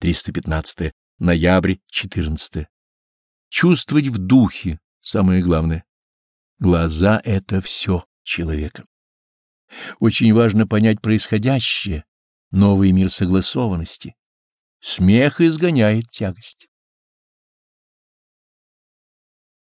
315. Ноябрь 14. Чувствовать в духе самое главное. Глаза — это все человека. Очень важно понять происходящее, новый мир согласованности. Смех изгоняет тягость.